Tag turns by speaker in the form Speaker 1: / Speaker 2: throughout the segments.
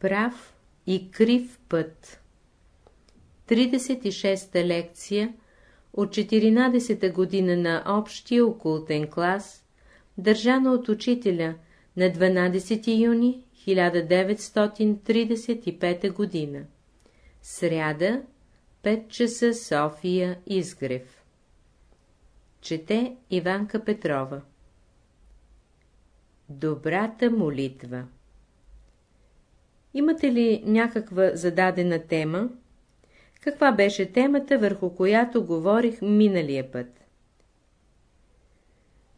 Speaker 1: Прав и крив път 36-та лекция от 14-та година на общия окултен клас, държана от учителя на 12 юни 1935 година. Сряда, 5 часа София, Изгрев. Чете Иванка Петрова Добрата молитва Имате ли някаква зададена тема? Каква беше темата, върху която говорих миналия път?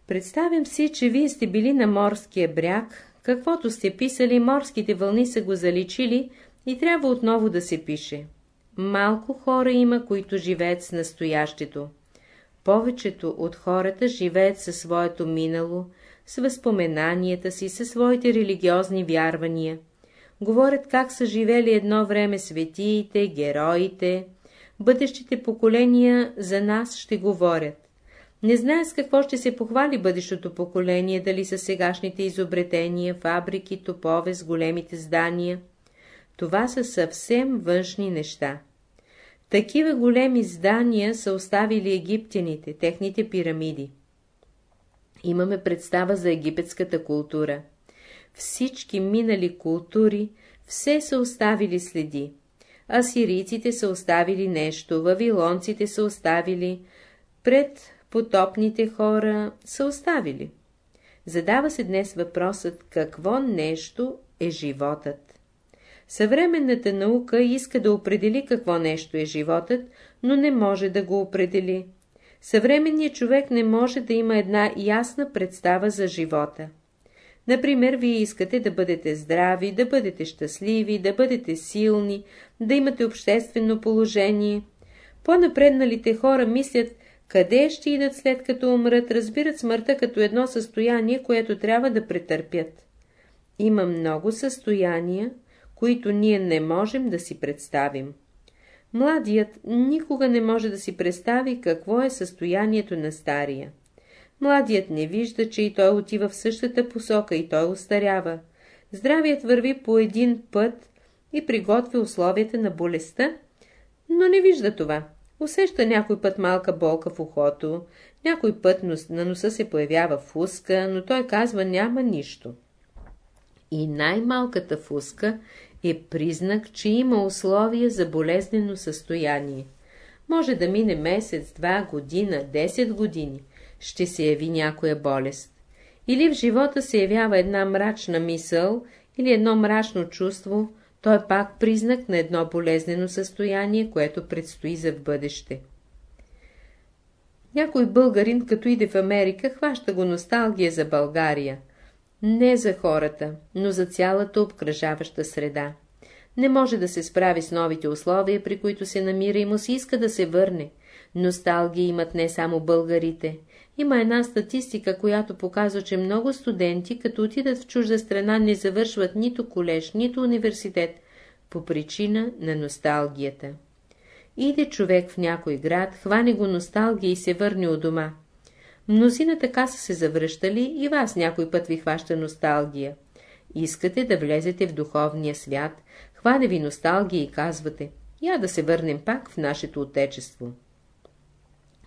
Speaker 1: Представям си, че вие сте били на морския бряг, каквото сте писали, морските вълни са го заличили и трябва отново да се пише. Малко хора има, които живеят с настоящето. Повечето от хората живеят със своето минало, с възпоменанията си, със своите религиозни вярвания. Говорят как са живели едно време светиите, героите. Бъдещите поколения за нас ще говорят. Не знае с какво ще се похвали бъдещото поколение, дали са сегашните изобретения, фабрики, топове с големите здания. Това са съвсем външни неща. Такива големи здания са оставили египтяните, техните пирамиди. Имаме представа за египетската култура. Всички минали култури все са оставили следи. Асирийците са оставили нещо, вавилонците са оставили, пред потопните хора са оставили. Задава се днес въпросът, какво нещо е животът. Съвременната наука иска да определи какво нещо е животът, но не може да го определи. Съвременният човек не може да има една ясна представа за живота. Например, вие искате да бъдете здрави, да бъдете щастливи, да бъдете силни, да имате обществено положение. По-напредналите хора мислят, къде ще идат след като умрат, разбират смъртта като едно състояние, което трябва да претърпят. Има много състояния, които ние не можем да си представим. Младият никога не може да си представи какво е състоянието на стария. Младият не вижда, че и той отива в същата посока и той устарява. Здравият върви по един път и приготвя условията на болестта, но не вижда това. Усеща някой път малка болка в ухото, някой път на носа се появява фуска, но той казва няма нищо. И най-малката фуска е признак, че има условия за болезнено състояние. Може да мине месец, два, година, 10 години, ще се яви някоя болест. Или в живота се явява една мрачна мисъл, или едно мрачно чувство, то е пак признак на едно болезнено състояние, което предстои за в бъдеще. Някой българин, като иде в Америка, хваща го носталгия за България. Не за хората, но за цялата обкръжаваща среда. Не може да се справи с новите условия, при които се намира и му се иска да се върне. Носталгия имат не само българите. Има една статистика, която показва, че много студенти, като отидат в чужда страна, не завършват нито колеж, нито университет, по причина на носталгията. Иде човек в някой град, хване го носталгия и се върне у дома. Мнозина така са се завръщали и вас някой път ви хваща носталгия. Искате да влезете в духовния свят, хване ви носталгия и казвате, я да се върнем пак в нашето отечество.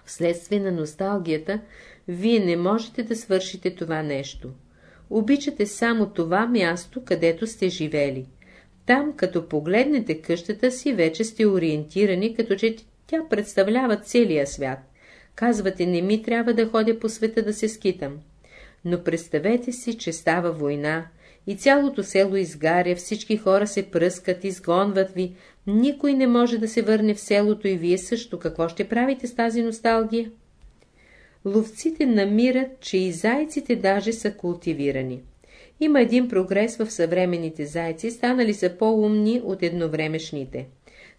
Speaker 1: Вследствие на носталгията, вие не можете да свършите това нещо. Обичате само това място, където сте живели. Там, като погледнете къщата си, вече сте ориентирани, като че тя представлява целия свят. Казвате, не ми трябва да ходя по света да се скитам. Но представете си, че става война, и цялото село изгаря, всички хора се пръскат, изгонват ви, никой не може да се върне в селото и вие също. Какво ще правите с тази носталгия? Ловците намират, че и зайците даже са култивирани. Има един прогрес в съвременните зайци, станали са по-умни от едновремешните.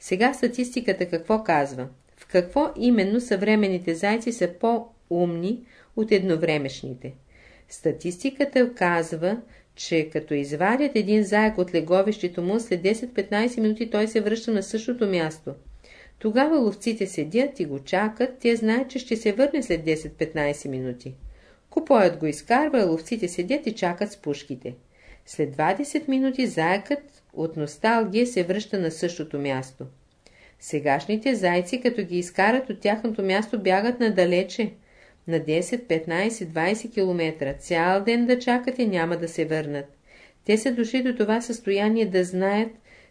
Speaker 1: Сега статистиката какво казва? В какво именно съвременните зайци са по-умни от едновремешните? Статистиката казва, че като извадят един заек от леговището му, след 10-15 минути той се връща на същото място. Тогава ловците седят и го чакат, те знаят, че ще се върне след 10-15 минути. Купоят го изкарва, ловците седят и чакат с пушките. След 20 минути заекът от носталгия се връща на същото място. Сегашните зайци, като ги изкарат от тяхното място, бягат надалече, на 10, 15, 20 км. Цял ден да чакат и няма да се върнат. Те са дошли до това състояние да знаят,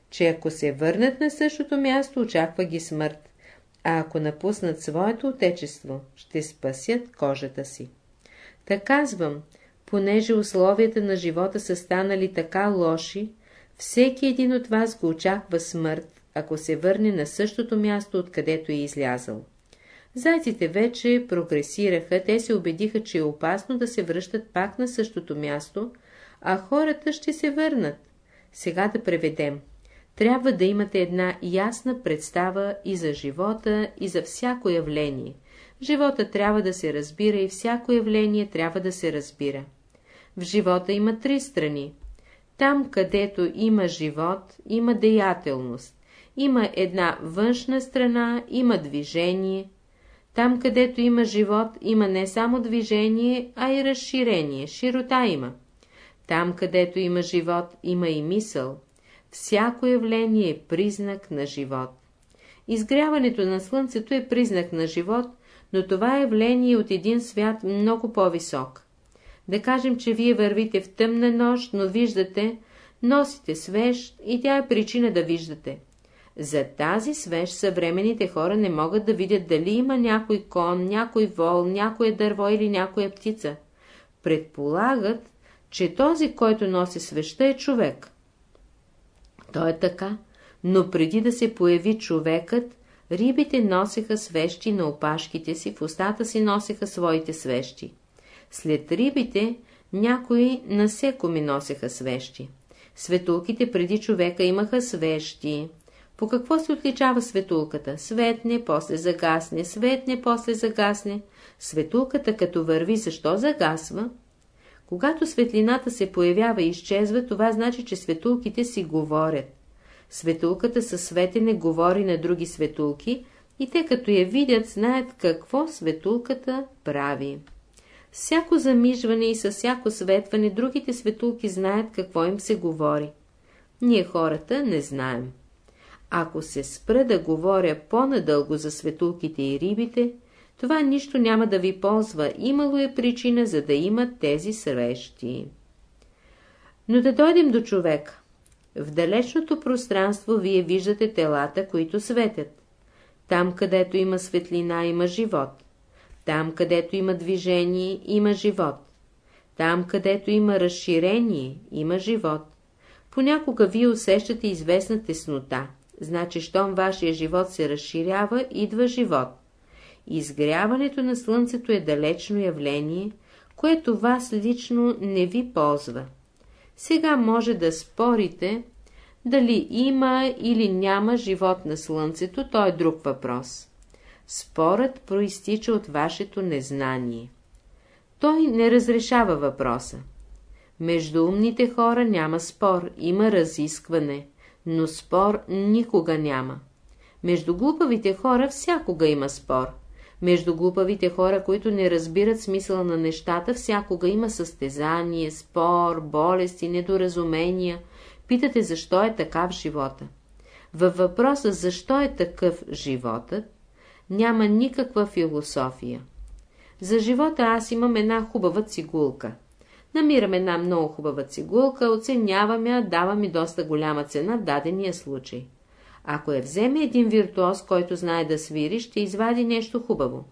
Speaker 1: че ако се върнат на същото място, очаква ги смърт, а ако напуснат своето отечество, ще спасят кожата си. Та казвам, понеже условията на живота са станали така лоши, всеки един от вас го очаква смърт, ако се върне на същото място, откъдето е излязъл. Зайците вече прогресираха, те се убедиха, че е опасно да се връщат пак на същото място, а хората ще се върнат. Сега да преведем. Трябва да имате една ясна представа и за живота, и за всяко явление. Живота трябва да се разбира и всяко явление трябва да се разбира. В живота има три страни. Там, където има живот, има деятелност. Има една външна страна, има движение. Там, където има живот, има не само движение, а и разширение, широта има. Там, където има живот, има и мисъл. Всяко явление е признак на живот. Изгряването на Слънцето е признак на живот, но това явление е от един свят много по-висок. Да кажем, че вие вървите в тъмна нощ, но виждате, носите свещ и тя е причина да виждате. За тази свещ съвременните хора не могат да видят дали има някой кон, някой вол, някое дърво или някоя птица. Предполагат, че този, който носи свеща е човек. То е така, но преди да се появи човекът, рибите носеха свещи на опашките си, в устата си носеха своите свещи. След рибите някои насекоми носеха свещи. Светулките преди човека имаха свещи. По какво се отличава светулката? Светне, после загасне, светне, после загасне. Светулката като върви, защо загасва? Когато светлината се появява и изчезва, това значи, че светулките си говорят. Светулката със светене говори на други светулки и те като я видят, знаят какво светулката прави. Всяко замижване и със всяко светване другите светулки знаят какво им се говори. Ние хората не знаем. Ако се спра да говоря по-надълго за светулките и рибите, това нищо няма да ви ползва, имало е причина, за да имат тези срещи. Но да дойдем до човека. В далечното пространство вие виждате телата, които светят. Там, където има светлина, има живот. Там, където има движение, има живот. Там, където има разширение, има живот. Понякога вие усещате известна теснота. Значи, щом вашия живот се разширява, идва живот. Изгряването на слънцето е далечно явление, което вас лично не ви ползва. Сега може да спорите, дали има или няма живот на слънцето, то е друг въпрос. Спорът проистича от вашето незнание. Той не разрешава въпроса. Между умните хора няма спор, има разискване, но спор никога няма. Между глупавите хора всякога има спор. Между глупавите хора, които не разбират смисъла на нещата, всякога има състезание, спор, болести, недоразумения. Питате, защо е така в живота. Във въпроса, защо е такъв животът, няма никаква философия. За живота аз имам една хубава цигулка. Намирам една много хубава цигулка, оценявам я, давам и доста голяма цена в дадения случай. Ако я вземе един виртуоз, който знае да свири, ще извади нещо хубаво.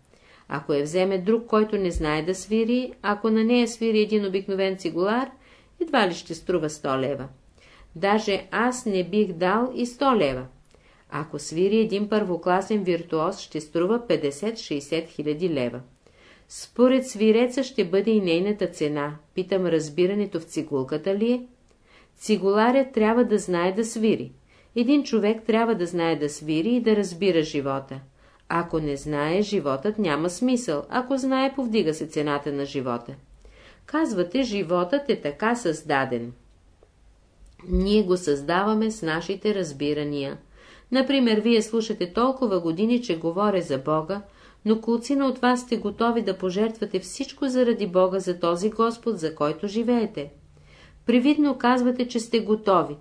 Speaker 1: Ако я вземе друг, който не знае да свири, ако на нея свири един обикновен цигулар, едва ли ще струва 100 лева. Даже аз не бих дал и 100 лева. Ако свири един първокласен виртуоз, ще струва 50-60 хиляди лева. Според свиреца ще бъде и нейната цена. Питам, разбирането в цигулката ли е? Цигуларят трябва да знае да свири. Един човек трябва да знае да свири и да разбира живота. Ако не знае, животът няма смисъл. Ако знае, повдига се цената на живота. Казвате, животът е така създаден. Ние го създаваме с нашите разбирания. Например, вие слушате толкова години, че говоря за Бога, но колцина от вас сте готови да пожертвате всичко заради Бога за този Господ, за който живеете. Привидно казвате, че сте готови.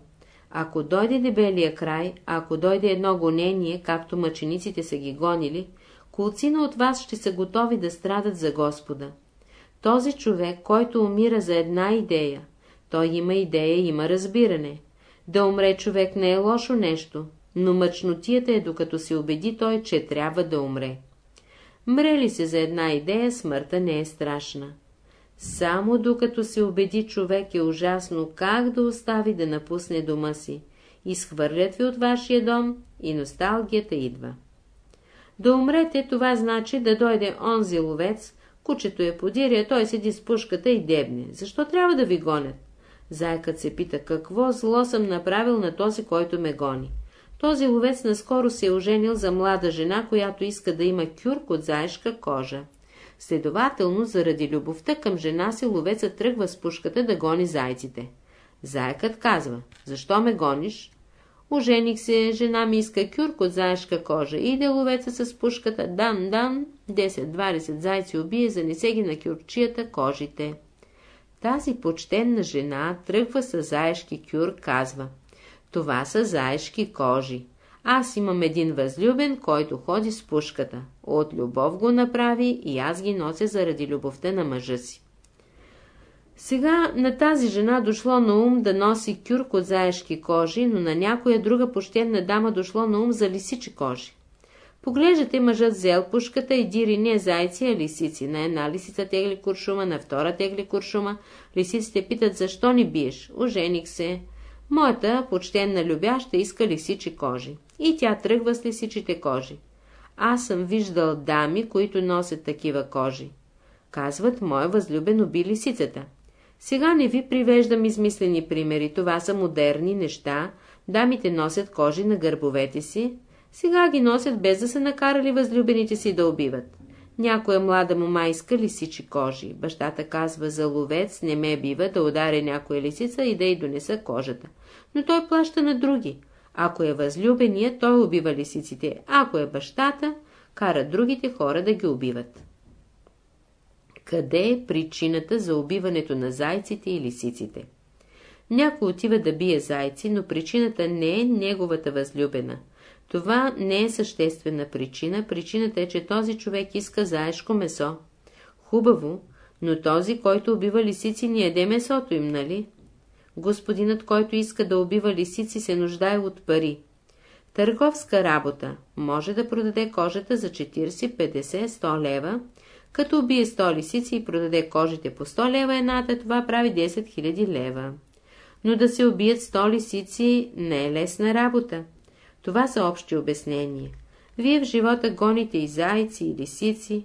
Speaker 1: Ако дойде дебелия край, ако дойде едно гонение, както мъчениците са ги гонили, колцина от вас ще са готови да страдат за Господа. Този човек, който умира за една идея, той има идея, има разбиране. Да умре човек не е лошо нещо, но мъчнотията е докато се убеди той, че трябва да умре. Мре ли се за една идея, смъртта не е страшна. Само докато се убеди човек е ужасно как да остави да напусне дома си. Изхвърлят ви от вашия дом и носталгията идва. Да умрете, това значи да дойде онзи ловец, кучето е подиря, той седи с пушката и дебне. Защо трябва да ви гонят? Зайкът се пита, какво зло съм направил на този, който ме гони. Този ловец наскоро се е оженил за млада жена, която иска да има кюрк от заешка кожа. Следователно, заради любовта към жена си, ловецът тръгва с пушката да гони зайците. Заекът казва, защо ме гониш? Ожених се, жена ми иска кюрк от заешка кожа. Иде ловеца с пушката, дан-дан, 10-20 зайци убие, занесе ги на кюрчията кожите. Тази почтенна жена тръгва с заешки кюр, казва. Това са заешки кожи. Аз имам един възлюбен, който ходи с пушката. От любов го направи и аз ги нося заради любовта на мъжа си. Сега на тази жена дошло на ум да носи кюрк от заешки кожи, но на някоя друга почтенна дама дошло на ум за лисичи кожи. Поглеждате, мъжът взел пушката и дири не зайци, а лисици. На една лисица тегли куршума, на втора тегли куршума. Лисиците питат, защо ни биеш? Ожених се. Моята почтенна любяща иска лисичи кожи. И тя тръгва с лисичите кожи. Аз съм виждал дами, които носят такива кожи. Казват, моя възлюбен уби лисицата. Сега не ви привеждам измислени примери, това са модерни неща. Дамите носят кожи на гърбовете си, сега ги носят без да са накарали възлюбените си да убиват. Някоя млада мома иска лисичи кожи. Бащата казва за ловец, не ме бива да ударя някоя лисица и да й донеса кожата. Но той плаща на други. Ако е възлюбения, той убива лисиците. Ако е бащата, кара другите хора да ги убиват. Къде е причината за убиването на зайците и лисиците? Някой отива да бие зайци, но причината не е неговата възлюбена – това не е съществена причина. Причината е, че този човек иска заешко месо. Хубаво, но този, който убива лисици, не яде месото им, нали? Господинът, който иска да убива лисици, се нуждае от пари. Търговска работа може да продаде кожата за 40, 50, 100 лева, като убие 100 лисици и продаде кожите по 100 лева едната, това прави 10 000 лева. Но да се убият 100 лисици не е лесна работа. Това са общи обяснения. Вие в живота гоните и зайци, и лисици.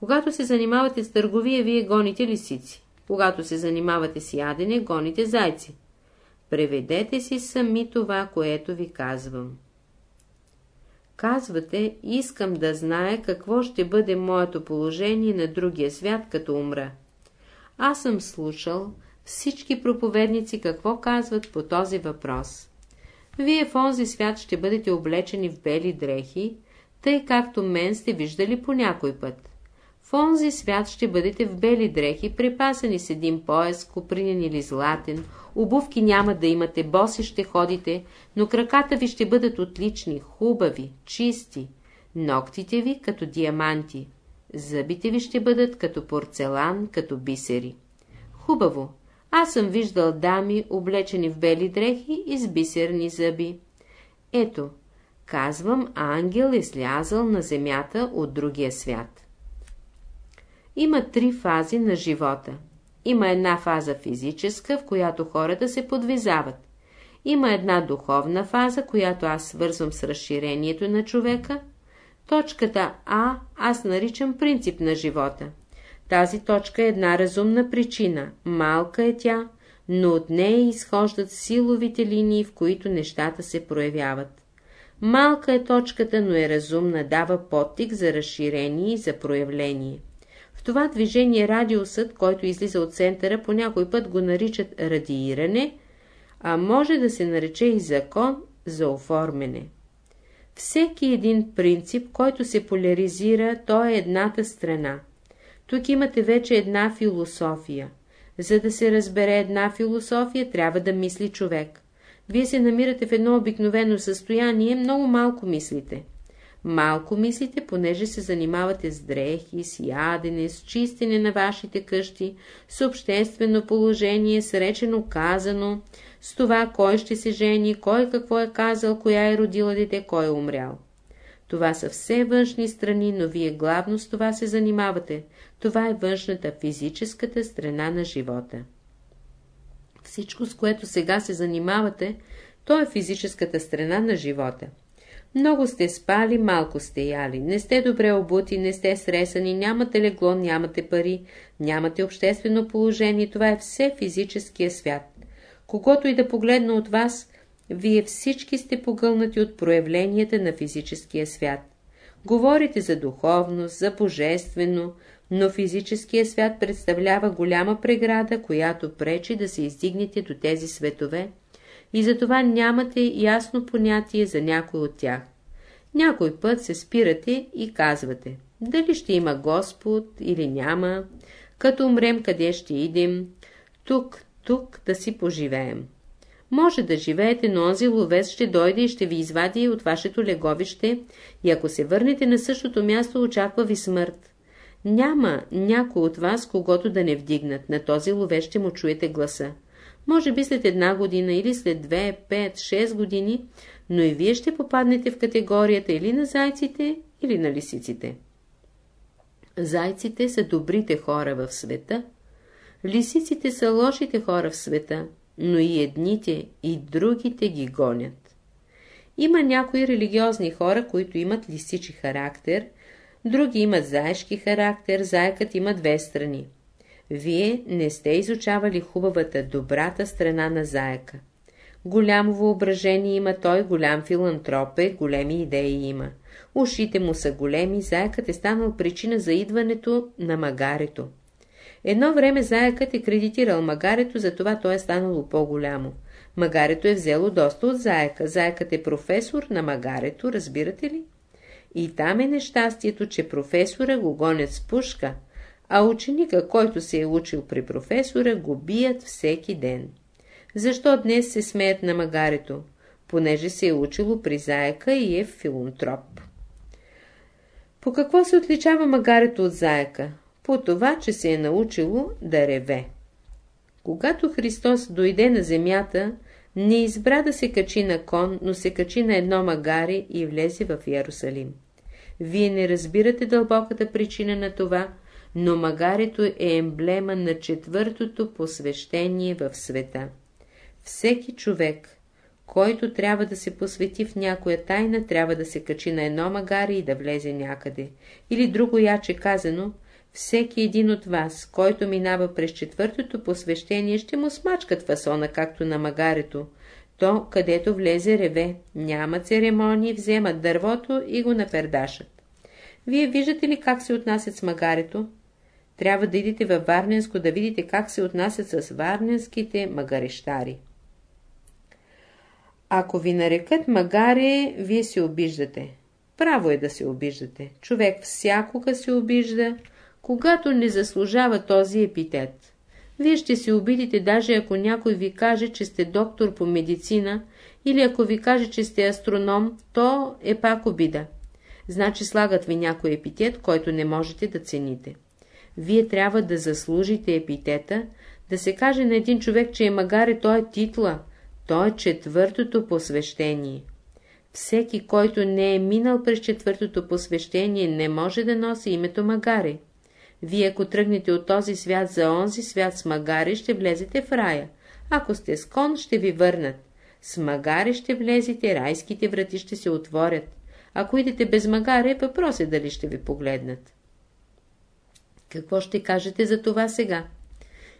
Speaker 1: Когато се занимавате с търговия, вие гоните лисици. Когато се занимавате с ядене, гоните зайци. Преведете си сами това, което ви казвам. Казвате, искам да знае какво ще бъде моето положение на другия свят, като умра. Аз съм слушал всички проповедници какво казват по този въпрос. Вие в онзи свят ще бъдете облечени в бели дрехи, тъй както мен сте виждали по някой път. В онзи свят ще бъдете в бели дрехи, припасани с един пояс, купринен или златен, обувки няма да имате, боси ще ходите, но краката ви ще бъдат отлични, хубави, чисти, ногтите ви като диаманти, зъбите ви ще бъдат като порцелан, като бисери. Хубаво, аз съм виждал дами, облечени в бели дрехи и с бисерни зъби. Ето, казвам, ангел е слязал на земята от другия свят. Има три фази на живота. Има една фаза физическа, в която хората се подвизават. Има една духовна фаза, която аз свързвам с разширението на човека. Точката А аз наричам принцип на живота. Тази точка е една разумна причина, малка е тя, но от нея изхождат силовите линии, в които нещата се проявяват. Малка е точката, но е разумна, дава подтик за разширение и за проявление. В това движение радиусът, който излиза от центъра, по някой път го наричат радииране, а може да се нарече и закон за оформяне. Всеки един принцип, който се поляризира, то е едната страна. Тук имате вече една философия. За да се разбере една философия, трябва да мисли човек. Вие се намирате в едно обикновено състояние, много малко мислите. Малко мислите, понеже се занимавате с дрехи, с ядене, с чистене на вашите къщи, с обществено положение, с речено казано, с това кой ще се жени, кой какво е казал, коя е родила дете, кой е умрял. Това са все външни страни, но вие главно с това се занимавате. Това е външната, физическата страна на живота. Всичко, с което сега се занимавате, то е физическата страна на живота. Много сте спали, малко сте яли, не сте добре обути, не сте сресани, нямате легло, нямате пари, нямате обществено положение, това е все физическия свят. Когато и да погледна от вас, вие всички сте погълнати от проявленията на физическия свят. Говорите за духовност, за божествено, но физическия свят представлява голяма преграда, която пречи да се издигнете до тези светове, и затова нямате ясно понятие за някой от тях. Някой път се спирате и казвате, дали ще има Господ или няма, като умрем къде ще идем, тук, тук да си поживеем. Може да живеете, но онзи ловец ще дойде и ще ви извади от вашето леговище и ако се върнете на същото място, очаква ви смърт. Няма някой от вас, когато да не вдигнат. На този ловец ще му чуете гласа. Може би след една година или след две, пет, шест години, но и вие ще попаднете в категорията или на зайците, или на лисиците. Зайците са добрите хора в света, лисиците са лошите хора в света, но и едните, и другите ги гонят. Има някои религиозни хора, които имат лисичи характер, други имат заешки характер, заекът има две страни. Вие не сте изучавали хубавата, добрата страна на заека. Голямо въображение има той, голям филантроп е, големи идеи има. Ушите му са големи, заекът е станал причина за идването на магарето. Едно време заекът е кредитирал магарето, затова той е станало по-голямо. Магарето е взело доста от заека. Заекът е професор на магарето, разбирате ли? И там е нещастието, че професора го гонят с пушка, а ученика, който се е учил при професора, го бият всеки ден. Защо днес се смеят на магарето? Понеже се е учило при заека и е филантроп. По какво се отличава магарето от заека? По това, че се е научило да реве. Когато Христос дойде на земята, не избра да се качи на кон, но се качи на едно магаре и влезе в Иерусалим. Вие не разбирате дълбоката причина на това, но магарето е емблема на четвъртото посвещение в света. Всеки човек, който трябва да се посвети в някоя тайна, трябва да се качи на едно магаре и да влезе някъде. Или друго яче казано, всеки един от вас, който минава през четвъртото посвещение, ще му смачкат фасона, както на магарето. То, където влезе реве, няма церемонии, вземат дървото и го напердашат. Вие виждате ли как се отнасят с магарето? Трябва да идете във Варненско да видите как се отнасят с варненските магарещари. Ако ви нарекат магаре, вие се обиждате. Право е да се обиждате. Човек всякога се обижда, когато не заслужава този епитет. Вие ще се обидите, даже ако някой ви каже, че сте доктор по медицина, или ако ви каже, че сте астроном, то е пак обида. Значи слагат ви някой епитет, който не можете да цените вие трябва да заслужите епитета, да се каже на един човек, че е магаре, той е титла, той е четвъртото посвещение. Всеки, който не е минал през четвъртото посвещение, не може да носи името магаре. Вие, ако тръгнете от този свят за онзи свят с магаре, ще влезете в рая. Ако сте с кон, ще ви върнат. С магаре ще влезете, райските врати ще се отворят. Ако идете без магаре, въпрос е дали ще ви погледнат. Какво ще кажете за това сега?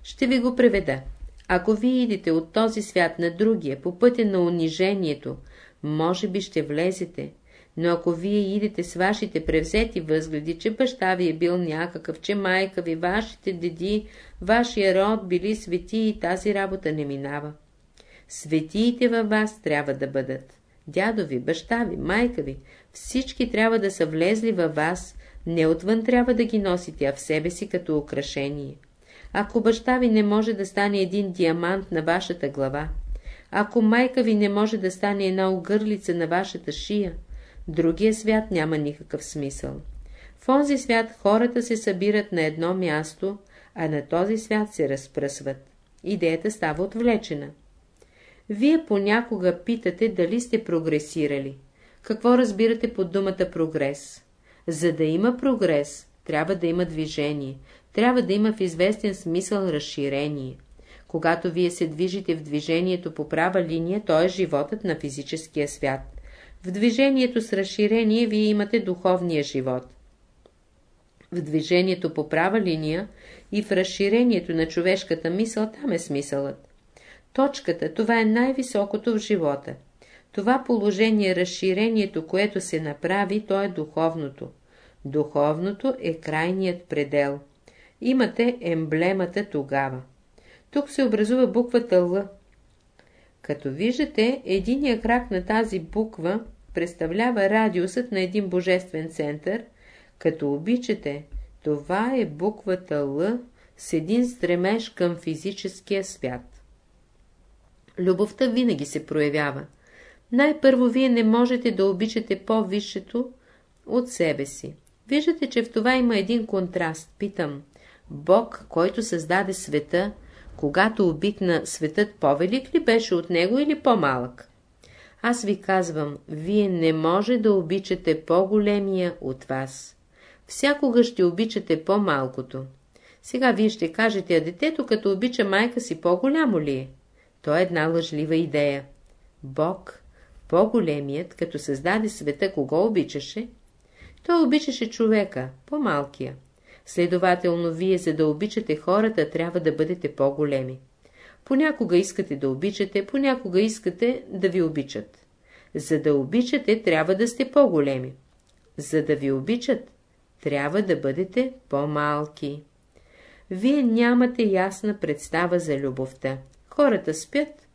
Speaker 1: Ще ви го преведа. Ако вие идете от този свят на другия, по пътя на унижението, може би ще влезете, но ако вие идете с вашите превзети възгледи, че баща ви е бил някакъв, че майка ви, вашите деди, вашия род били свети и тази работа не минава. Светиите във вас трябва да бъдат. Дядо ви, баща ви, майка ви, всички трябва да са влезли във вас не отвън трябва да ги носите, а в себе си като украшение. Ако баща ви не може да стане един диамант на вашата глава, Ако майка ви не може да стане една огърлица на вашата шия, другия свят няма никакъв смисъл. В онзи свят хората се събират на едно място, а на този свят се разпръсват. Идеята става отвлечена. Вие понякога питате дали сте прогресирали. Какво разбирате под думата прогрес? За да има прогрес, трябва да има движение, трябва да има в известен смисъл разширение. Когато вие се движите в движението по права линия, то е животът на физическия свят. В движението с разширение вие имате духовния живот. В движението по права линия и в разширението на човешката мисъл там е смисълът. Точката, това е най-високото в живота. Това положение, разширението, което се направи, то е духовното. Духовното е крайният предел. Имате емблемата тогава. Тук се образува буквата Л. Като виждате, единия крак на тази буква представлява радиусът на един божествен център, като обичате, това е буквата Л с един стремеж към физическия свят. Любовта винаги се проявява. Най-първо вие не можете да обичате по-висшето от себе си. Виждате, че в това има един контраст. Питам, Бог, който създаде света, когато обикна светът по-велик ли беше от него или по-малък? Аз ви казвам, вие не може да обичате по-големия от вас. Всякога ще обичате по-малкото. Сега вие ще кажете, а детето като обича майка си по-голямо ли е? То е една лъжлива идея. Бог, по-големият, като създаде света, кого обичаше? Той обичаше човека, по-малкия. Следователно, вие, за да обичате хората, трябва да бъдете по-големи. Понякога искате да обичате, понякога искате да ви обичат. За да обичате, трябва да сте по-големи. За да ви обичат, трябва да бъдете по-малки. Вие нямате ясна представа за любовта. Хората спят,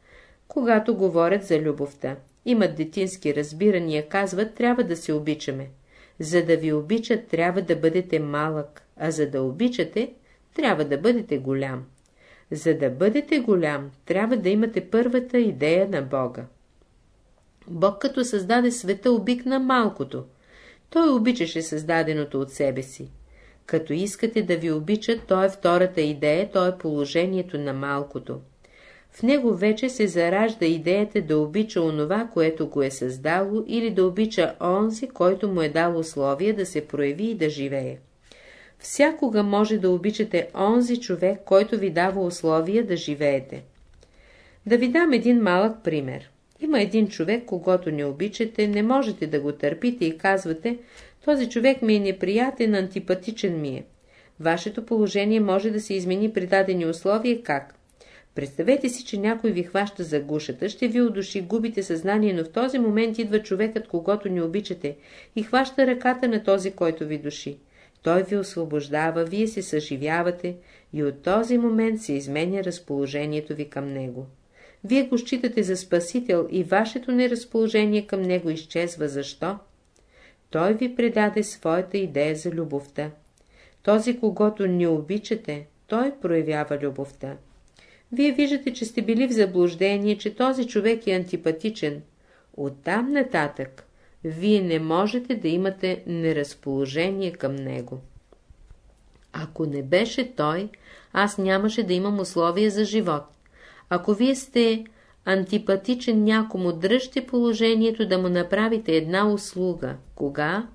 Speaker 1: когато говорят за любовта. Имат детински разбирания, казват, трябва да се обичаме. За да ви обичат, трябва да бъдете малък, а за да обичате, трябва да бъдете голям. За да бъдете голям, трябва да имате първата идея на Бога. Бог като създаде света обикна малкото. Той обичаше създаденото от себе си. Като искате да ви обичат, то е втората идея, то е положението на малкото. В него вече се заражда идеята да обича онова, което го е създало, или да обича онзи, който му е дал условия да се прояви и да живее. Всякога може да обичате онзи човек, който ви дава условия да живеете. Да ви дам един малък пример. Има един човек, когато не обичате, не можете да го търпите и казвате, този човек ми е неприятен, антипатичен ми е. Вашето положение може да се измени при дадени условия как? Представете си, че някой ви хваща за гушата, ще ви удуши, губите съзнание, но в този момент идва човекът, когато не обичате, и хваща ръката на този, който ви души. Той ви освобождава, вие се съживявате и от този момент се изменя разположението ви към него. Вие го считате за спасител и вашето неразположение към него изчезва. Защо? Той ви предаде своята идея за любовта. Този, когато не обичате, той проявява любовта. Вие виждате, че сте били в заблуждение, че този човек е антипатичен. Оттам нататък вие не можете да имате неразположение към него. Ако не беше той, аз нямаше да имам условия за живот. Ако вие сте антипатичен някому, дръжте положението да му направите една услуга. Кога?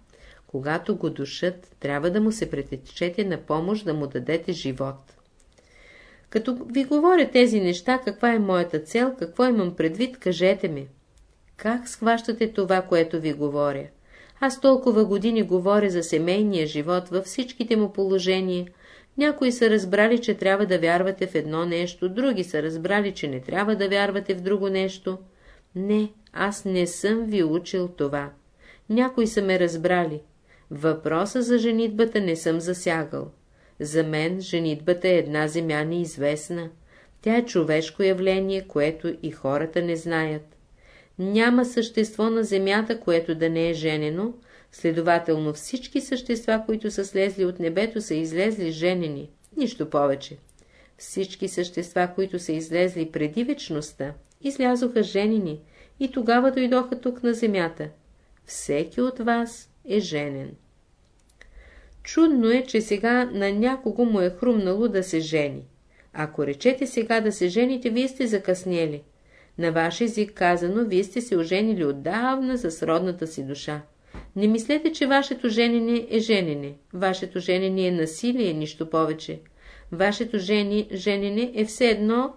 Speaker 1: Когато го душат, трябва да му се претечете на помощ да му дадете живот. Като ви говоря тези неща, каква е моята цел, какво имам предвид, кажете ми. Как схващате това, което ви говоря? Аз толкова години говоря за семейния живот във всичките му положения. Някои са разбрали, че трябва да вярвате в едно нещо, други са разбрали, че не трябва да вярвате в друго нещо. Не, аз не съм ви учил това. Някои са ме разбрали. Въпроса за женитбата не съм засягал. За мен женитбата е една земя неизвестна. Тя е човешко явление, което и хората не знаят. Няма същество на земята, което да не е женено, следователно всички същества, които са слезли от небето, са излезли женени, нищо повече. Всички същества, които са излезли преди вечността, излязоха женени и тогава дойдоха тук на земята. Всеки от вас е женен. Чудно е, че сега на някого му е хрумнало да се жени. Ако речете сега да се жените, вие сте закъснели. На ваш език казано, вие сте се оженили отдавна за сродната си душа. Не мислете, че вашето женене е женене. Вашето женене е насилие, нищо повече. Вашето жени, женене е все едно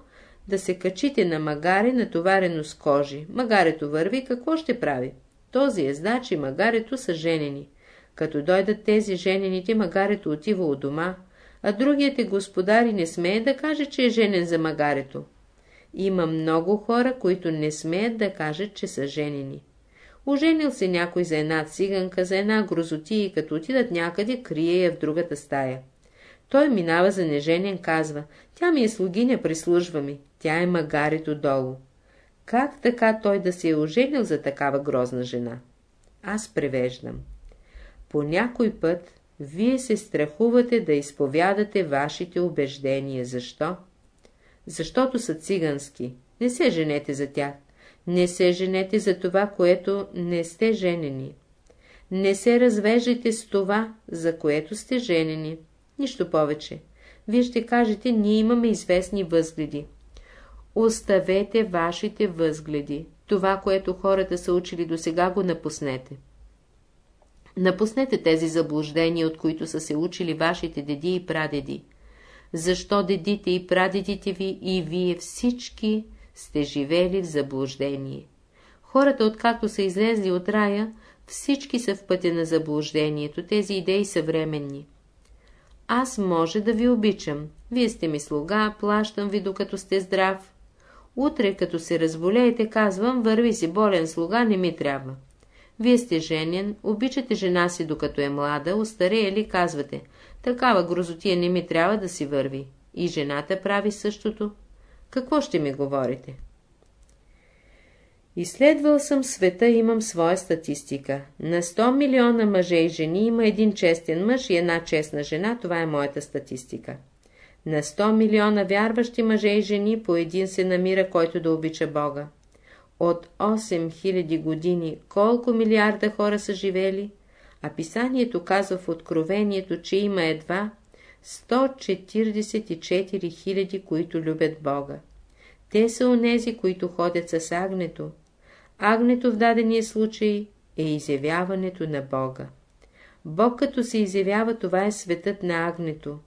Speaker 1: да се качите на магаре, натоварено с кожи. Магарето върви, какво ще прави? Този ездач и магарето са женени. Като дойдат тези женените, магарето отива от дома, а другият е господар и не смее да каже, че е женен за магарето. Има много хора, които не смеят да кажат, че са женени. Оженил се някой за една циганка, за една грозоти и като отидат някъде, крие я в другата стая. Той минава за неженен, казва, тя ми е слугиня, прислужва ми, тя е магарето долу. Как така той да се е оженил за такава грозна жена? Аз превеждам. По някой път вие се страхувате да изповядате вашите убеждения. Защо? Защото са цигански. Не се женете за тях. Не се женете за това, което не сте женени. Не се развеждайте с това, за което сте женени. Нищо повече. Вие ще кажете, ние имаме известни възгледи. Оставете вашите възгледи. Това, което хората са учили до сега, го напуснете. Напуснете тези заблуждения, от които са се учили вашите деди и прадеди. Защо дедите и прадедите ви и вие всички сте живели в заблуждение? Хората, откакто са излезли от рая, всички са в пътя на заблуждението, тези идеи са временни. Аз може да ви обичам, вие сте ми слуга, плащам ви докато сте здрав. Утре, като се разболеете, казвам, върви си болен слуга, не ми трябва. Вие сте женен, обичате жена си докато е млада, остарее ли казвате, такава грозотия не ми трябва да си върви. И жената прави същото. Какво ще ми говорите? Изследвал съм света имам своя статистика. На 100 милиона мъже и жени има един честен мъж и една честна жена, това е моята статистика. На 100 милиона вярващи мъже и жени по един се намира, който да обича Бога от 8000 години колко милиарда хора са живели, а писанието казва в Откровението, че има едва 144 000, които любят Бога. Те са онези, които ходят с агнето. Агнето в дадения случай е изявяването на Бога. Бог като се изявява, това е светът на агнето.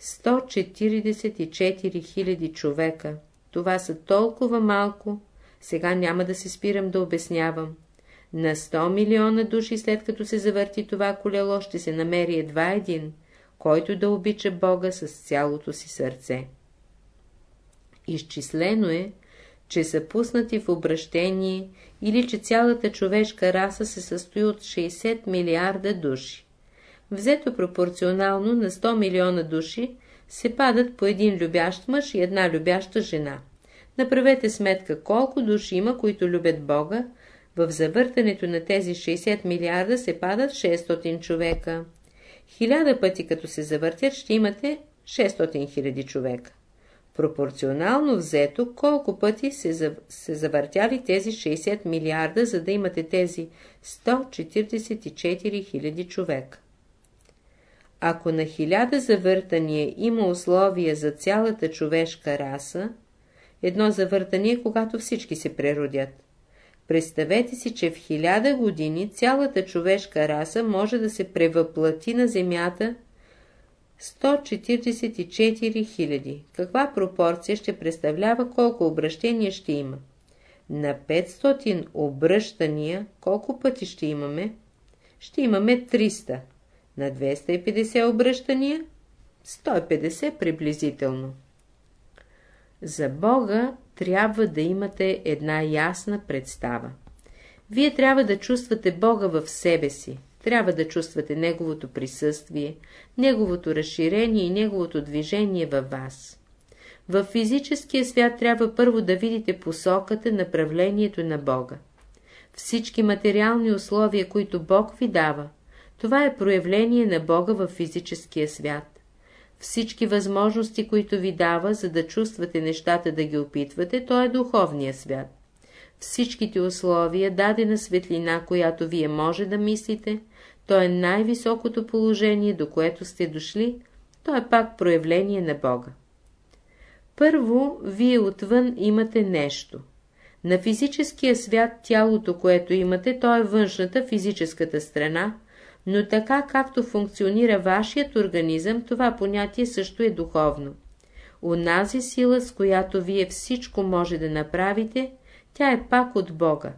Speaker 1: 144 000 човека. Това са толкова малко, сега няма да се спирам да обяснявам. На 100 милиона души, след като се завърти това колело, ще се намери едва един, който да обича Бога с цялото си сърце. Изчислено е, че са пуснати в обращение или че цялата човешка раса се състои от 60 милиарда души. Взето пропорционално на 100 милиона души се падат по един любящ мъж и една любяща жена. Направете сметка колко души има, които любят Бога. В завъртането на тези 60 милиарда се падат 600 човека. Хиляда пъти като се завъртят, ще имате 600 хиляди човека. Пропорционално взето, колко пъти се, се завъртяли тези 60 милиарда, за да имате тези 144 хиляди човека. Ако на хиляда завъртания има условия за цялата човешка раса, едно завъртание, когато всички се преродят. Представете си, че в хиляда години цялата човешка раса може да се превъплати на Земята 144 хиляди. Каква пропорция ще представлява, колко обращения ще има? На 500 обръщания, колко пъти ще имаме? Ще имаме 300. На 250 обръщания? 150 приблизително. За Бога трябва да имате една ясна представа. Вие трябва да чувствате Бога в себе си, трябва да чувствате Неговото присъствие, Неговото разширение и Неговото движение във вас. В физическия свят трябва първо да видите посоката, направлението на Бога. Всички материални условия, които Бог ви дава, това е проявление на Бога в физическия свят. Всички възможности, които ви дава, за да чувствате нещата да ги опитвате, то е духовния свят. Всичките условия, дадена светлина, която вие може да мислите, то е най-високото положение, до което сте дошли, то е пак проявление на Бога. Първо, вие отвън имате нещо. На физическия свят тялото, което имате, то е външната, физическата страна, но така както функционира вашият организъм, това понятие също е духовно. Унази сила, с която вие всичко може да направите, тя е пак от Бога.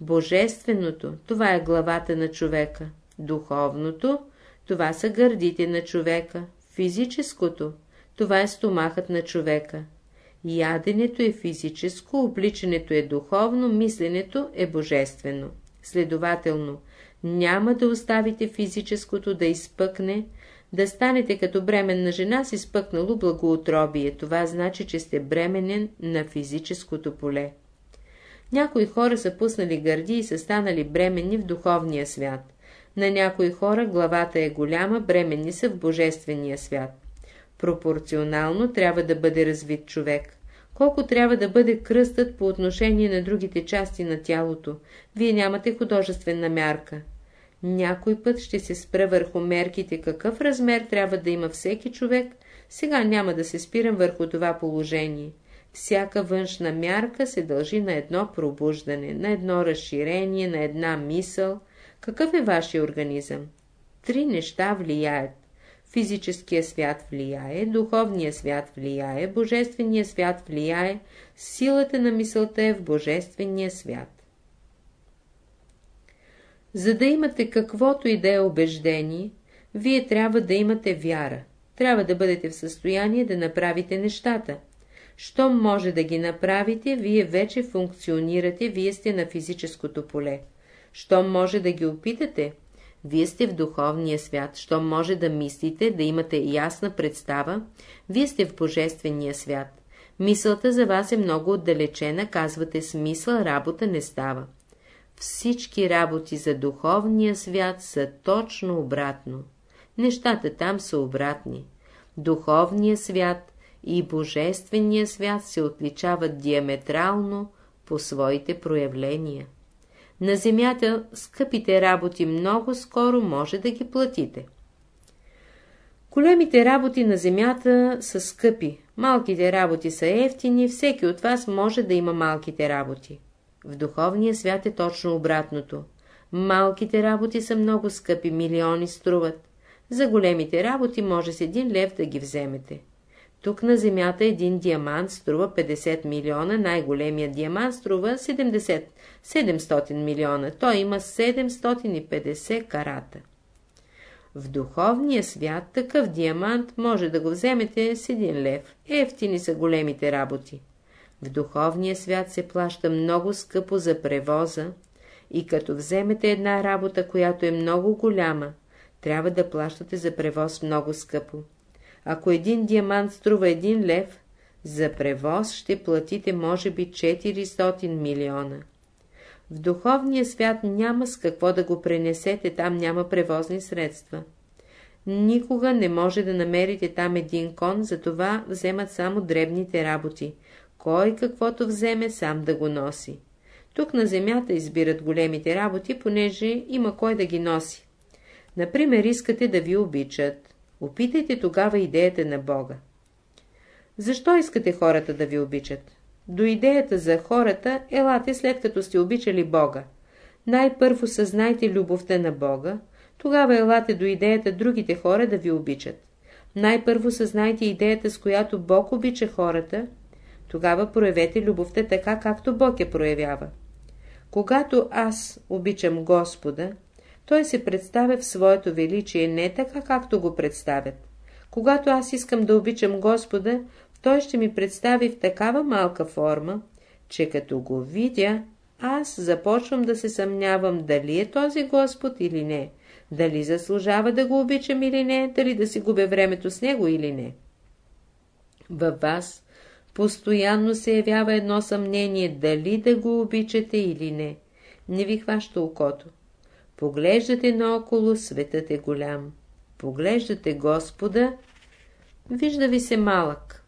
Speaker 1: Божественото, това е главата на човека. Духовното, това са гърдите на човека. Физическото, това е стомахът на човека. Яденето е физическо, обличането е духовно, мисленето е божествено. Следователно, няма да оставите физическото да изпъкне, да станете като бременна жена с изпъкнало благоутробие. Това значи, че сте бременен на физическото поле. Някои хора са пуснали гърди и са станали бременни в духовния свят. На някои хора главата е голяма, бременни са в божествения свят. Пропорционално трябва да бъде развит човек. Колко трябва да бъде кръстът по отношение на другите части на тялото? Вие нямате художествена мярка. Някой път ще се спра върху мерките какъв размер трябва да има всеки човек, сега няма да се спирам върху това положение. Всяка външна мярка се дължи на едно пробуждане, на едно разширение, на една мисъл. Какъв е вашия организъм? Три неща влияят. Физическия свят влияе, духовния свят влияе, божествения свят влияе, силата на мисълта е в божествения свят. За да имате каквото и да е убеждение, вие трябва да имате вяра. Трябва да бъдете в състояние да направите нещата. Щом може да ги направите, вие вече функционирате, вие сте на физическото поле. Щом може да ги опитате, вие сте в духовния свят, що може да мислите, да имате ясна представа, вие сте в божествения свят. Мисълта за вас е много отдалечена, казвате смисъл, работа не става. Всички работи за духовния свят са точно обратно. Нещата там са обратни. Духовния свят и божествения свят се отличават диаметрално по своите проявления. На земята скъпите работи много скоро може да ги платите. Големите работи на земята са скъпи, малките работи са ефтини, всеки от вас може да има малките работи. В духовния свят е точно обратното. Малките работи са много скъпи, милиони струват. За големите работи може с един лев да ги вземете. Тук на земята един диамант струва 50 милиона, най-големият диамант струва 70, 700 милиона. Той има 750 карата. В духовния свят такъв диамант може да го вземете с един лев. Ефтини са големите работи. В духовния свят се плаща много скъпо за превоза и като вземете една работа, която е много голяма, трябва да плащате за превоз много скъпо. Ако един диамант струва един лев, за превоз ще платите може би 400 милиона. В духовния свят няма с какво да го пренесете, там няма превозни средства. Никога не може да намерите там един кон, затова вземат само дребните работи. Кой каквото вземе, сам да го носи. Тук на земята избират големите работи, понеже има кой да ги носи. Например, искате да ви обичат. Опитайте тогава идеята на Бога. Защо искате хората да ви обичат? До идеята за хората елате след като сте обичали Бога. Най-първо съзнайте любовта на Бога, тогава елате до идеята другите хора да ви обичат. Най-първо съзнайте идеята, с която Бог обича хората, тогава проявете любовта така, както Бог я проявява. Когато аз обичам Господа, той се представя в своето величие не така, както го представят. Когато аз искам да обичам Господа, той ще ми представи в такава малка форма, че като го видя, аз започвам да се съмнявам дали е този Господ или не, дали заслужава да го обичам или не, дали да си губя времето с него или не. Във вас постоянно се явява едно съмнение дали да го обичате или не. Не ви хваща окото. Поглеждате наоколо, светът е голям. Поглеждате Господа, Вижда ви се малък.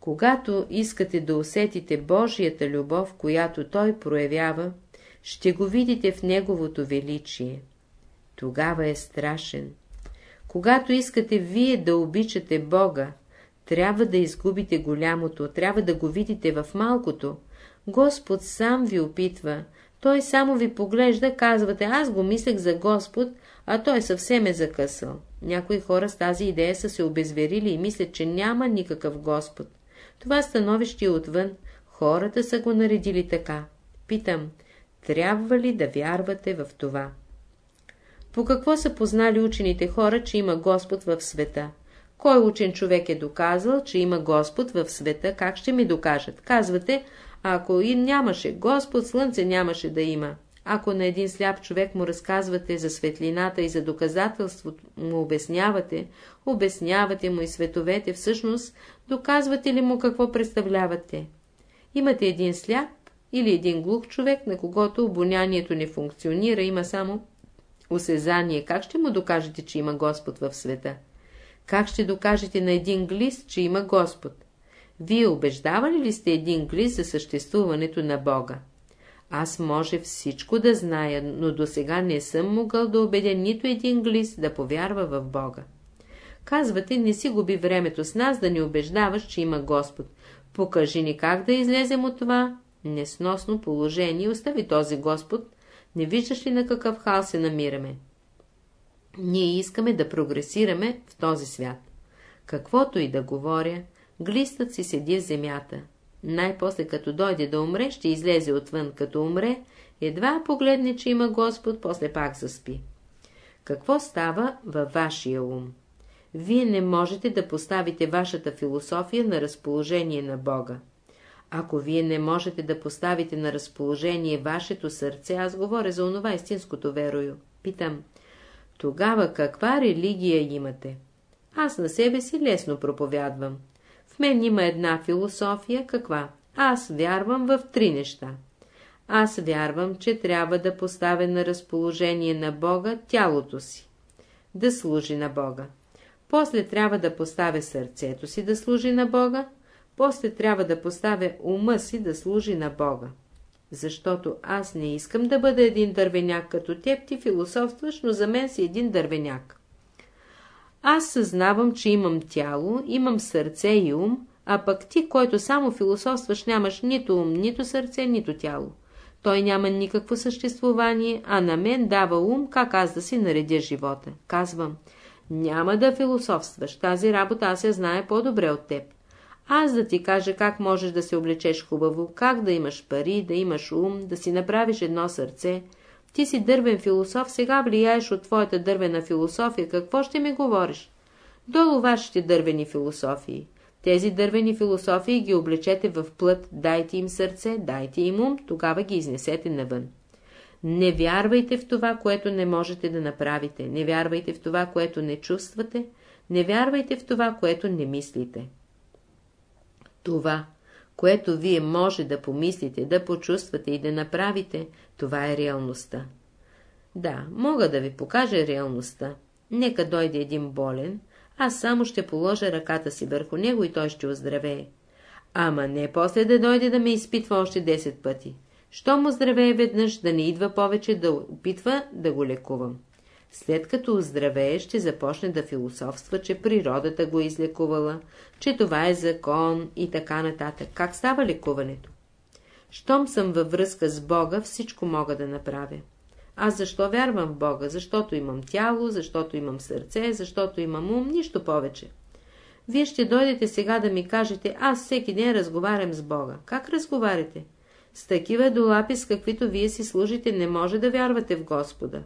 Speaker 1: Когато искате да усетите Божията любов, която Той проявява, ще го видите в Неговото величие. Тогава е страшен. Когато искате вие да обичате Бога, трябва да изгубите голямото, трябва да го видите в малкото. Господ сам ви опитва, той само ви поглежда, казвате, аз го мислех за Господ, а той съвсем е закъсал. Някои хора с тази идея са се обезверили и мислят, че няма никакъв Господ. Това становище е отвън, хората са го наредили така. Питам, трябва ли да вярвате в това? По какво са познали учените хора, че има Господ в света? Кой учен човек е доказал, че има Господ в света? Как ще ми докажат? Казвате, ако и нямаше Господ, слънце нямаше да има. Ако на един сляп човек му разказвате за светлината и за доказателството му обяснявате, обяснявате му и световете, всъщност доказвате ли му какво представлявате? Имате един сляп или един глух човек, на когото обонянието не функционира, има само осезание. Как ще му докажете, че има Господ в света? Как ще докажете на един глист, че има Господ? Вие убеждавали ли сте един глист за съществуването на Бога? Аз може всичко да зная, но до сега не съм могъл да убедя нито един глист да повярва в Бога. Казвате, не си губи времето с нас да ни убеждаваш, че има Господ. Покажи ни как да излезем от това несносно положение остави този Господ. Не виждаш ли на какъв хал се намираме? Ние искаме да прогресираме в този свят. Каквото и да говоря, глистът си седи в земята. Най-после като дойде да умре, ще излезе отвън, като умре, едва погледне, че има Господ, после пак заспи. Какво става във вашия ум? Вие не можете да поставите вашата философия на разположение на Бога. Ако вие не можете да поставите на разположение вашето сърце, аз говоря за онова истинското верою. Питам, тогава каква религия имате? Аз на себе си лесно проповядвам. В мен има една философия, каква? Аз вярвам в три неща. Аз вярвам, че трябва да поставя на разположение на Бога тялото си, да служи на Бога. После трябва да поставя сърцето си да служи на Бога, после трябва да поставя ума си да служи на Бога. Защото аз не искам да бъда един дървеняк като теб, ти философстваш, но за мен си един дървеняк. Аз съзнавам, че имам тяло, имам сърце и ум, а пък ти, който само философстваш, нямаш нито ум, нито сърце, нито тяло. Той няма никакво съществувание, а на мен дава ум, как аз да си наредя живота. Казвам, няма да философстваш, тази работа аз я знае по-добре от теб. Аз да ти кажа как можеш да се облечеш хубаво, как да имаш пари, да имаш ум, да си направиш едно сърце. Ти си дървен философ, сега влияеш от твоята дървена философия, какво ще ми говориш? Долу вашите дървени философии. Тези дървени философии ги облечете в плът, дайте им сърце, дайте им ум, тогава ги изнесете навън. Не вярвайте в това, което не можете да направите, не вярвайте в това, което не чувствате, не вярвайте в това, което не мислите. Това, което вие може да помислите, да почувствате и да направите, това е реалността. Да, мога да ви покажа реалността. Нека дойде един болен, аз само ще положа ръката си върху него и той ще оздравее. Ама не после да дойде да ме изпитва още 10 пъти. Що му здравее веднъж, да не идва повече да опитва да го лекувам. След като оздравее, ще започне да философства, че природата го е излекувала, че това е закон и така нататък. Как става лекуването? Щом съм във връзка с Бога, всичко мога да направя. Аз защо вярвам в Бога? Защото имам тяло, защото имам сърце, защото имам ум, нищо повече. Вие ще дойдете сега да ми кажете, аз всеки ден разговарям с Бога. Как разговаряте? С такива долапи, с каквито вие си служите, не може да вярвате в Господа.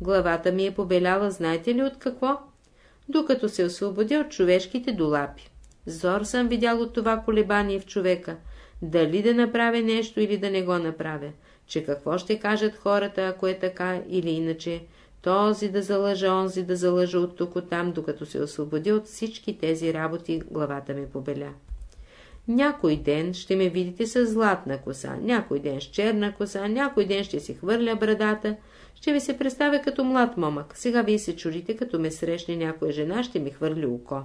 Speaker 1: Главата ми е побеляла, знаете ли от какво? Докато се освободя от човешките долапи. Зор съм видял от това колебание в човека. Дали да направя нещо или да не го направя. Че какво ще кажат хората, ако е така или иначе. Този да залъжа, онзи да залъжа от тук от там, докато се освободи от всички тези работи, главата ми побеля. Някой ден ще ме видите с златна коса, някой ден с черна коса, някой ден ще си хвърля брадата, ще ви се представя като млад момък. Сега вие се чудите, като ме срещне някоя жена, ще ми хвърли око.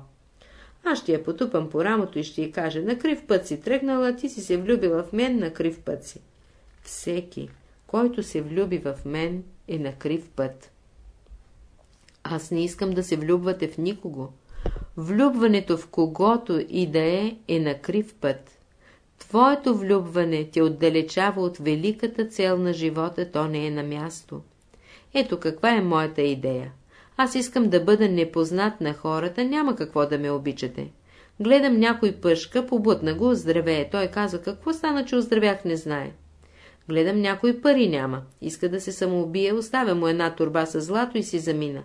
Speaker 1: Аз ще я потупам по рамото и ще й кажа, на крив път си тръгнала, ти си се влюбила в мен, на крив път си. Всеки, който се влюби в мен, е на крив път. Аз не искам да се влюбвате в никого. Влюбването в когото и да е, е на крив път. Твоето влюбване те отдалечава от великата цел на живота, то не е на място. Ето каква е моята идея. Аз искам да бъда непознат на хората, няма какво да ме обичате. Гледам някой пъшка, побутна го, оздравее. Той казва, какво стана, че оздравях, не знае. Гледам някой пари няма. Иска да се самоубие, оставя му една турба с злато и си замина.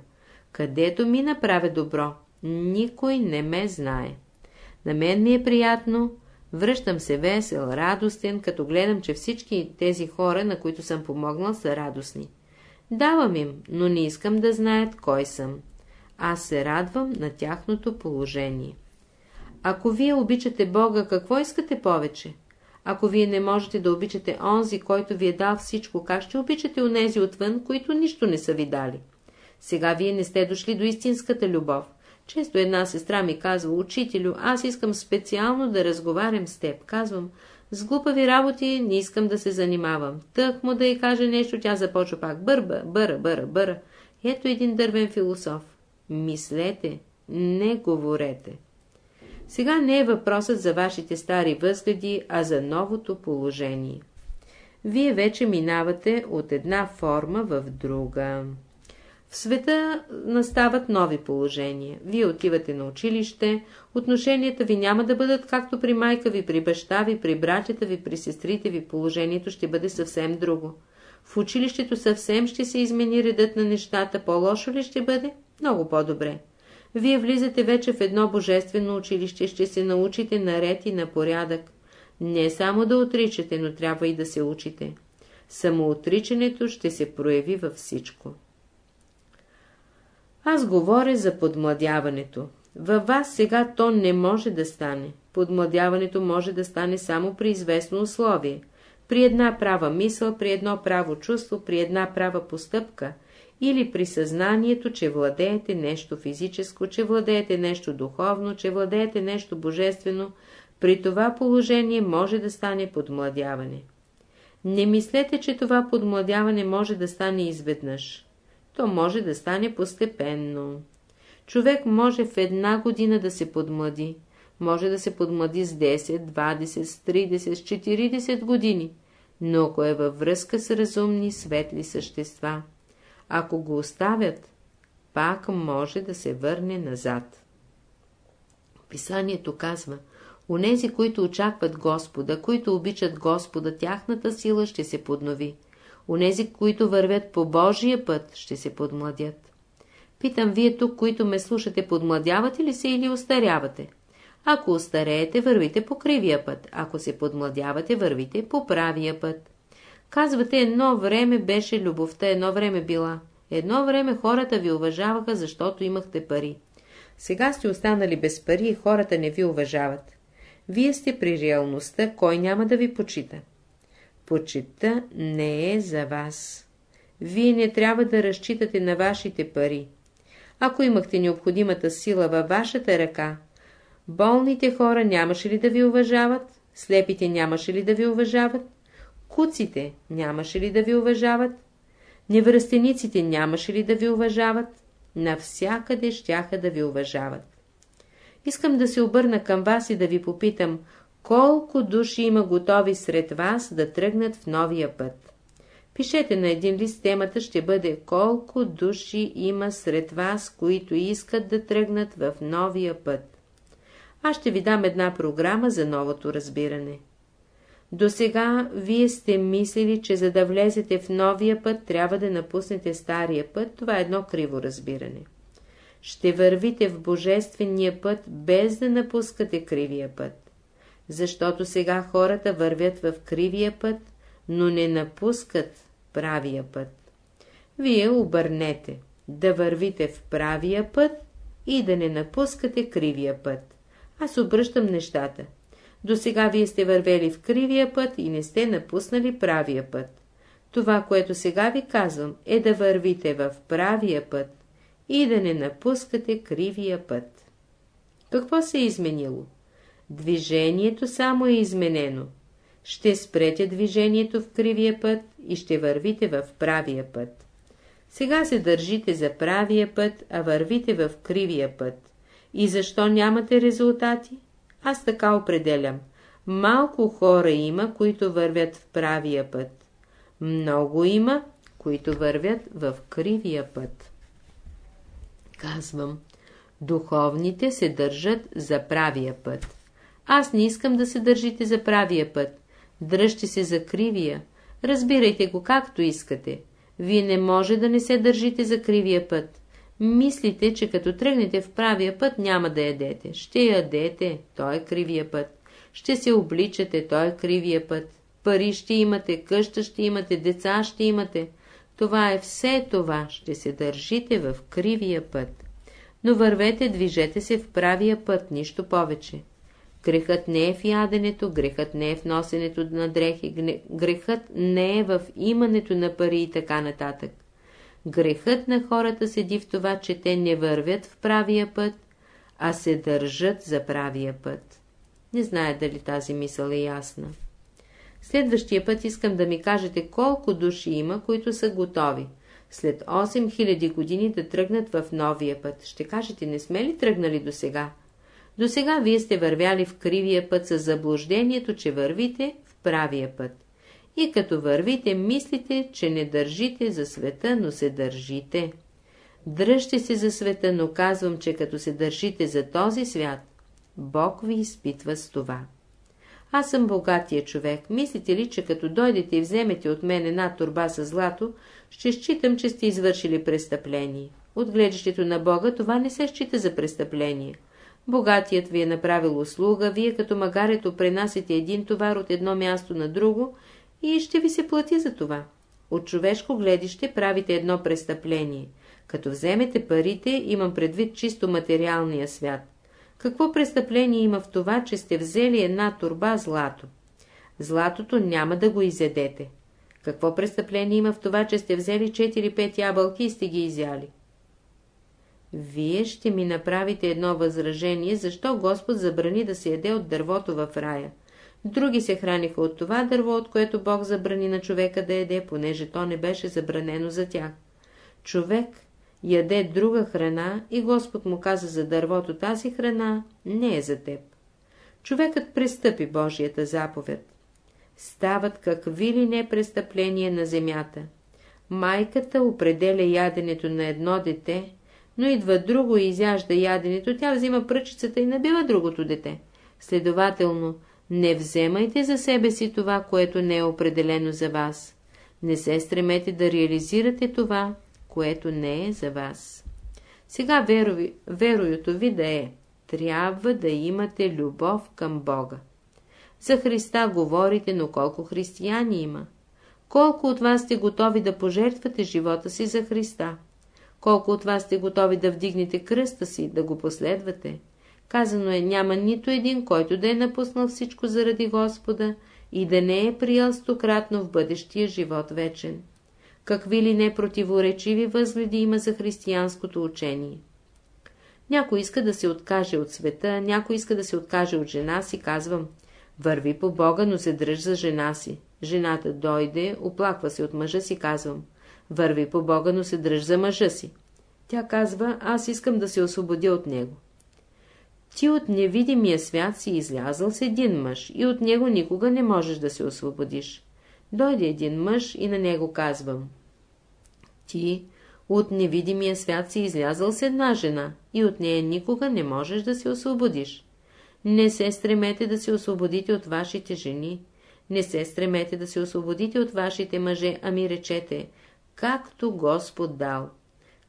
Speaker 1: Където ми направя добро, никой не ме знае. На мен ми е приятно, връщам се весел, радостен, като гледам, че всички тези хора, на които съм помогнал, са радостни. Давам им, но не искам да знаят кой съм. Аз се радвам на тяхното положение. Ако вие обичате Бога, какво искате повече? Ако вие не можете да обичате онзи, който ви е дал всичко, как ще обичате онези отвън, които нищо не са ви дали? Сега вие не сте дошли до истинската любов. Често една сестра ми казва, учителю, аз искам специално да разговарям с теб. Казвам, с глупави работи не искам да се занимавам. Тък му да й каже нещо, тя започва пак бърба, бъра, бъра, бъра. Ето един дървен философ. Мислете, не говорете. Сега не е въпросът за вашите стари възгледи, а за новото положение. Вие вече минавате от една форма в друга. В света настават нови положения. Вие отивате на училище, отношенията ви няма да бъдат както при майка ви, при баща ви, при братята ви, при сестрите ви. Положението ще бъде съвсем друго. В училището съвсем ще се измени редът на нещата. По-лошо ли ще бъде? Много по-добре. Вие влизате вече в едно божествено училище, ще се научите на ред и на порядък. Не само да отричате, но трябва и да се учите. Самоотричането ще се прояви във всичко. Аз говоря за подмладяването. Във вас сега то не може да стане. Подмладяването може да стане само при известно условие. При една права мисъл, при едно право чувство, при една права постъпка или при съзнанието, че владеете нещо физическо, че владеете нещо духовно, че владеете нещо божествено, при това положение може да стане подмладяване. Не мислете, че това подмладяване може да стане изведнъж то може да стане постепенно. Човек може в една година да се подмлади, може да се подмлади с 10, 20, с 30, с 40 години, но ако е във връзка с разумни, светли същества, ако го оставят, пак може да се върне назад. Писанието казва, Онези, които очакват Господа, които обичат Господа, тяхната сила ще се поднови. Онези, които вървят по Божия път, ще се подмладят. Питам вие тук, които ме слушате, подмладявате ли се или остарявате? Ако остареете, вървите по кривия път. Ако се подмладявате, вървите по правия път. Казвате, едно време беше любовта, едно време била. Едно време хората ви уважаваха, защото имахте пари. Сега сте останали без пари и хората не ви уважават. Вие сте при реалността, кой няма да ви почита. Почита не е за вас. Вие не трябва да разчитате на вашите пари. Ако имахте необходимата сила във вашата ръка, болните хора нямаше ли да ви уважават? Слепите нямаше ли да ви уважават? Куците нямаше ли да ви уважават? Невръстениците нямаше ли да ви уважават? Навсякъде щяха да ви уважават. Искам да се обърна към вас и да ви попитам, колко души има готови сред вас да тръгнат в новия път. Пишете на един лист, темата ще бъде колко души има сред вас, които искат да тръгнат в новия път. Аз ще ви дам една програма за новото разбиране. До сега вие сте мислили, че за да влезете в новия път, трябва да напуснете стария път, това е едно криво разбиране. Ще вървите в божествения път, без да напускате кривия път защото сега хората вървят в кривия път, но не напускат правия път. Вие обърнете да вървите в правия път и да не напускате кривия път. Аз обръщам нещата. До сега вие сте вървели в кривия път и не сте напуснали правия път. Това, което сега ви казвам, е да вървите в правия път и да не напускате кривия път. Какво се е изменило? Движението само е изменено. Ще спрете движението в кривия път и ще вървите в правия път. Сега се държите за правия път, а вървите в кривия път. И защо нямате резултати? Аз така определям. Малко хора има, които вървят в правия път. Много има, които вървят в кривия път. Казвам, духовните се държат за правия път. Аз не искам да се държите за правия път. Дръжте се за кривия. Разбирайте го както искате. Вие не може да не се държите за кривия път. Мислите, че като тръгнете в правия път няма да ядете. Ще ядете, той е кривия път. Ще се обличате, той е кривия път. Пари ще имате, къща ще имате, деца ще имате. Това е все това, ще се държите в кривия път. Но вървете, движете се в правия път, нищо повече. Грехът не е в яденето, грехът не е в носенето на дрехи, грехът не е в имането на пари и така нататък. Грехът на хората седи в това, че те не вървят в правия път, а се държат за правия път. Не зная дали тази мисъл е ясна. Следващия път искам да ми кажете колко души има, които са готови. След 8000 години да тръгнат в новия път. Ще кажете, не сме ли тръгнали до сега? До сега вие сте вървяли в кривия път с заблуждението, че вървите в правия път. И като вървите, мислите, че не държите за света, но се държите. Дръжте се за света, но казвам, че като се държите за този свят, Бог ви изпитва с това. Аз съм богатия човек. Мислите ли, че като дойдете и вземете от мен една турба с злато, ще считам, че сте извършили престъпление? От гледащето на Бога това не се счита за престъпление. Богатият ви е направил услуга, вие като магарето пренасите един товар от едно място на друго и ще ви се плати за това. От човешко гледище правите едно престъпление. Като вземете парите, имам предвид чисто материалния свят. Какво престъпление има в това, че сте взели една турба злато? Златото няма да го изедете. Какво престъпление има в това, че сте взели 4-5 ябълки и сте ги изяли? Вие ще ми направите едно възражение, защо Господ забрани да се яде от дървото в рая. Други се храниха от това дърво, от което Бог забрани на човека да яде, понеже то не беше забранено за тях. Човек яде друга храна и Господ му каза за дървото тази храна не е за теб. Човекът престъпи Божията заповед. Стават какви ли не престъпления на земята. Майката определя яденето на едно дете, но идва друго и изяжда яденето, тя взима пръчицата и набива другото дете. Следователно, не вземайте за себе си това, което не е определено за вас. Не се стремете да реализирате това, което не е за вас. Сега верови, вероюто ви да е, трябва да имате любов към Бога. За Христа говорите, но колко християни има? Колко от вас сте готови да пожертвате живота си за Христа? Колко от вас сте готови да вдигнете кръста си, да го последвате? Казано е, няма нито един, който да е напуснал всичко заради Господа и да не е приял стократно в бъдещия живот вечен какви ли не противоречиви възгледи има за християнското учение. Някой иска да се откаже от света, някой иска да се откаже от жена си, казвам, върви по Бога, но се дръж за жена си. Жената дойде, оплаква се от мъжа си, казвам, върви по Бога, но се дръж за мъжа си. Тя казва, аз искам да се освободя от него. Ти от невидимия свят си излязъл с един мъж и от него никога не можеш да се освободиш. Дойде един мъж и на него казвам. Ти от невидимия свят си излязъл с една жена и от нея никога не можеш да се освободиш. Не се стремете да се освободите от вашите жени, не се стремете да се освободите от вашите мъже, ами речете, както Господ дал.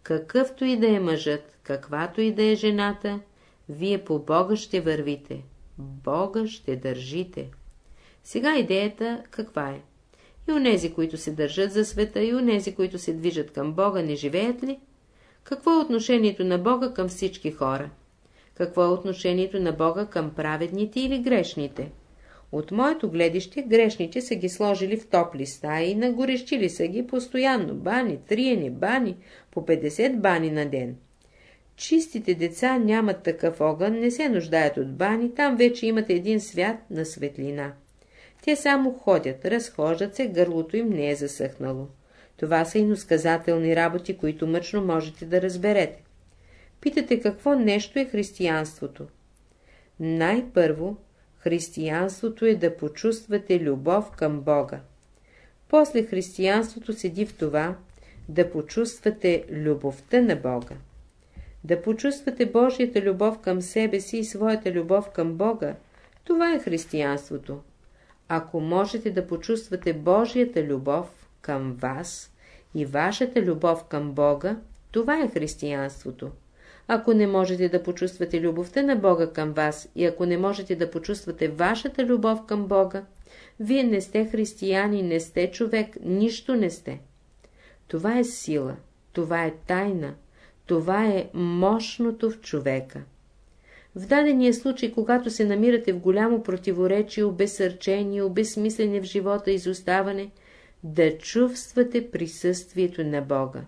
Speaker 1: Какъвто и да е мъжът, каквато и да е жената, вие по Бога ще вървите, Бога ще държите. Сега идеята каква е? И онези, които се държат за света, и онези, които се движат към Бога, не живеят ли? Какво е отношението на Бога към всички хора? Какво е отношението на Бога към праведните или грешните? От моето гледище, грешните са ги сложили в топли стаи, нагорещили са ги постоянно, бани, триени, бани, по 50 бани на ден. Чистите деца нямат такъв огън, не се нуждаят от бани, там вече имат един свят на светлина. Те само ходят, разхождат се, гърлото им не е засъхнало. Това са иносказателни работи, които мъчно можете да разберете. Питате какво нещо е християнството. Най-първо, християнството е да почувствате любов към Бога. После християнството седи в това, да почувствате любовта на Бога. Да почувствате Божията любов към себе си и своята любов към Бога, това е християнството. Ако можете да почувствате Божията любов към вас и вашата любов към Бога, това е християнството. Ако не можете да почувствате любовта на Бога към вас и ако не можете да почувствате вашата любов към Бога, вие не сте християни, не сте човек, нищо не сте. Това е сила, това е тайна, това е мощното в човека. В дадения случай, когато се намирате в голямо противоречие, обесърчение, обесмислене в живота, изоставане, да чувствате присъствието на Бога.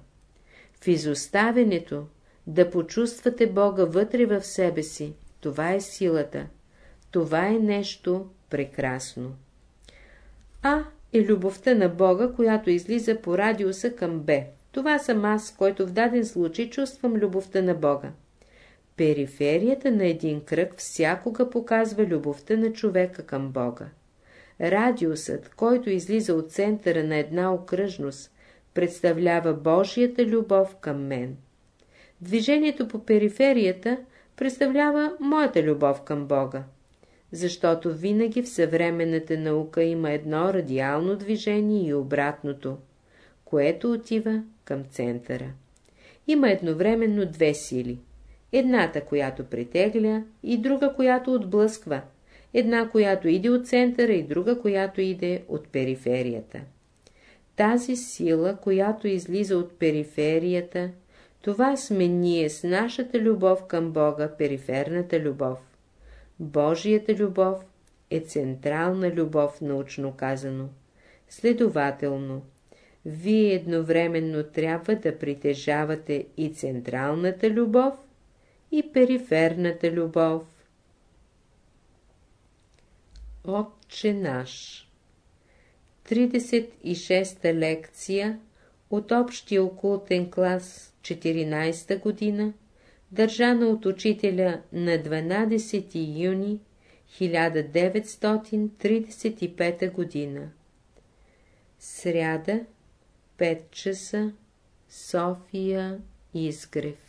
Speaker 1: В изоставянето да почувствате Бога вътре в себе си, това е силата, това е нещо прекрасно. А е любовта на Бога, която излиза по радиуса към Б. Това съм аз, който в даден случай чувствам любовта на Бога. Периферията на един кръг всякога показва любовта на човека към Бога. Радиусът, който излиза от центъра на една окръжност, представлява Божията любов към мен. Движението по периферията представлява моята любов към Бога защото винаги в съвременната наука има едно радиално движение и обратното, което отива към центъра. Има едновременно две сили. Едната, която притегля, и друга, която отблъсква. Една, която иде от центъра и друга, която иде от периферията. Тази сила, която излиза от периферията, това сме ние с нашата любов към Бога, периферната любов. Божията любов е централна любов, научно казано. Следователно, вие едновременно трябва да притежавате и централната любов, и периферната любов. Отче наш 36-та лекция от общия окултен клас 14 година държана от учителя на 12 юни 1935 година. Сряда, 5 часа, София, Изгрев